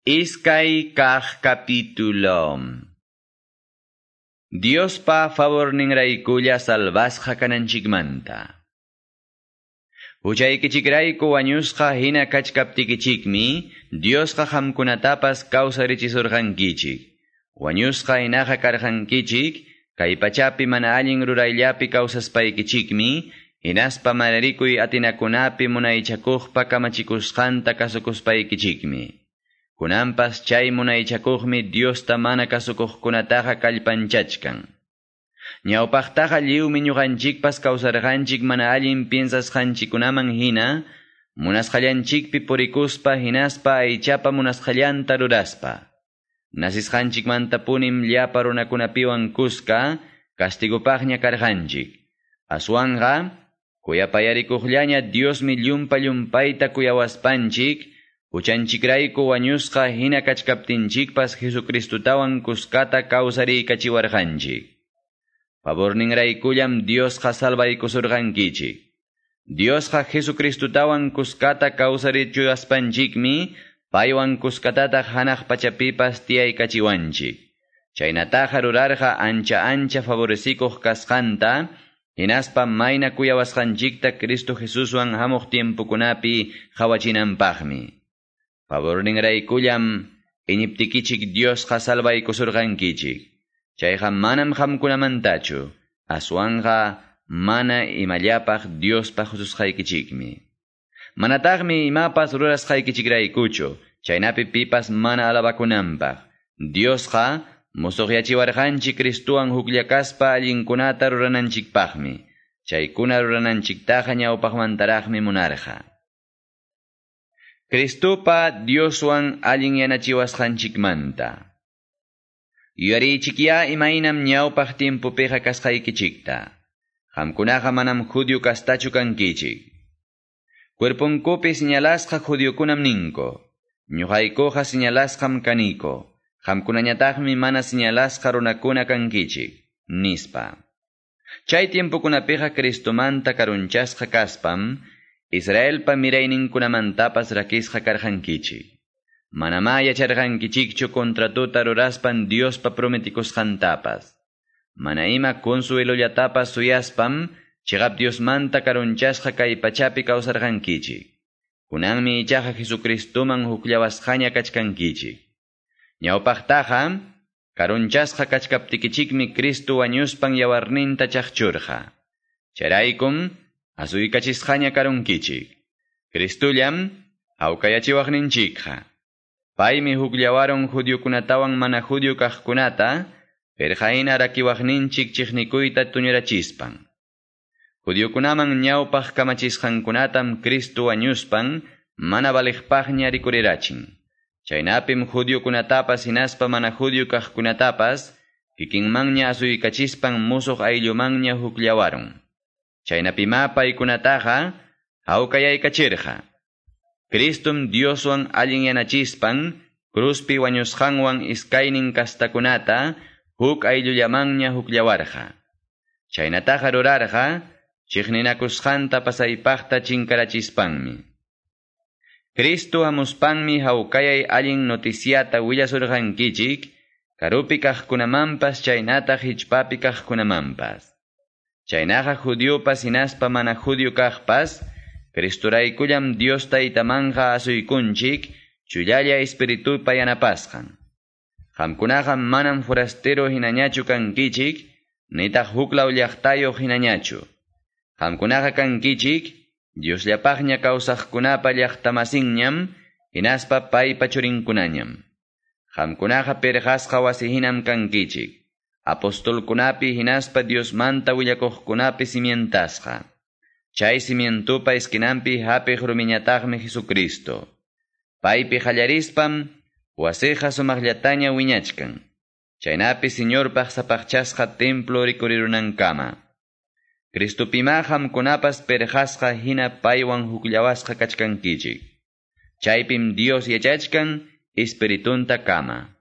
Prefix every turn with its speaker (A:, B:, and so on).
A: Iskay kah capítulo. Diospa favor ningraykulla salvasqa kananchikmanta. Huchaykichikrayku wañusqa hina kachkaptikichikmi, Diosqa hamkunatapas kawsarichisurqankichik. Wañusqa hinaqa karqankichik, kay pachapi mana allin rurayllapi kawsaspaykichikmi, hinaspa manarikuy atinakunapi munaychakuqpa kamachikusqanta kasukuspaykichikmi. Kunampas chay munaychakuqmi Diosta mana kasukuqkunataqa kallpanchachkan. Ñawpaqtaqa lliwmi ñuqanchikpas kawsarqanchik mana allin piensasqanchikunaman hina, munasqallanchikpi purikuspa hinaspa aychapa munasqallanta ruraspa. Nasisqanchikmanta punim llapa runakunapiwan kuska, kastigupaqña karqanchik. Aswanqa, kuyapayarikuqllaña Diosmi llumpa llumpayta kuyawaspanchik, Uchanchikrayku wañusqa hina kachkaptinchikpas Jesucristutawan kuskata kawsariykachiwarqanchik. Favorninraykullam Diosqa salvaykusurqankichik. Diosqa Jesucristutawan kuskata kawsarichuyaspanchikmi, paywan kuskatataq hanaq pachapipas tiyaykachiwanchik. Chaynataqa rurarqa ancha ancha favorecikuq kasqanta, hinaspa mayna kuyawasqanchikta Cristo Jesuswan hamuq tiempukunapi hawachinanpaqmi. Favor ningraykullam iñiptikichik Diosqa salvaykusurqankichik. Chayqa manam hamkunamantachu, aswanqa mana imallapaq Diospaq hususqaykichikmi. Manataqmi imapas rurasqaykichikraykuchu, chaynapi pipas mana alabakunanpaq. Diosqa musuqyachiwarqanchik Kristuwan huklakaspa allinkunata rurananchikpaqmi. Chaykuna rurananchiktaqa ñawpaqmantaraqmi munarqa. Cristupa Dioswan allin yanachiwasqanchikmanta. Yuyarichikya imaynam ñawpaq tiempupiqa kasqaykichikta. Qamkunaqa manam judío kastachu kankichik. Cuerpunkupi señalasqa judiokunam ninko. Ñuqaykuqa señalasqam kaniko. Qamkunañataqmi mana señalasqa runakuna kankichik. Nispa. Chay tiempukunapiqa Cristomanta karunchasqa kaspam, Israelpa mirayninkunamantapas rakisqa karqankichik. Manama yacharqankichikchu contratuta ruraspan Diospa prometikusqantapas. Mana ima consuelollatapas suyaspam, chigap Diosmanta karunchasqa kay pachapi kawsarqankichik. Kunanmi ichaqa Jesucristuman huklawasqaña kachkankichik. Ñawpaqtaqa, karunchasqa kachkaptikichikmi Cristo wañuspan yawarninta chaqchurqa. Charaykum, asuykachisqaña karunkichik. Cristullam hawkayachiwaqninchikqa. Paymi hukllawaron judiokunatawan mana judio kaqkunata, perhaina rakiwaqninchik chiqnikuyta tuñurachispan. Judiokunaman ñawpaq kamachisqankunatam Cristo wañuspan, mana baliqpaqña rikurerachin. Chaynapim judiokunatapas hinaspa mana judio kaqkunatapas, kikinmanña asuykachispan musuq ayllumanña hukllawaron. Chaynapima paykunataqa hawkayaykachirqa. Kristum Dioswan allin yanachispan, cruzpi wañusqanwan iskaynin kastakunata, huk ayllullamanña hukllawarqa. Chaynataqa rurarqa, chiqninakusqanta pasaypaqta chinkarachispanmi. Cristo hamuspanmi hawkayay allin noticiata willasurqankichik, karupi kaqkunamanpas chaynataq hichpapi kaqkunamanpas. Chaynaqa judiopas hinaspa mana judio kaqpas, Cristuraykullam Dios taytamanqa asuykunchik, chullalla espiritupa yanapasqan. Qamkunaqa manam forastero hinañachu kankichik, nitaq huklaw llaqtayoq hinañachu. Qamkunaqa kankichik, Diosllapaqña kawsaqkunapa llaqtamasinñam, hinaspa paypa churinkunañam. Qamkunaqa wasihinam kankichik. Apostolkunapi hinaspa Diosmanta willakuqkunapi simientasqa. Chay simientupa eskinampi hapiq rumiñataqmi Jesucristo. Paypi qallarispam, wasiqa sumaqllataña wiñachkan. Chaynapi Señorpaq sapaqchasqa templo rikurirunankama. Cristopima hamkunapas perqasqa hina paywan huklawasqa kachkankichik. Chaypim Dios yachachkan, espiritunta kama.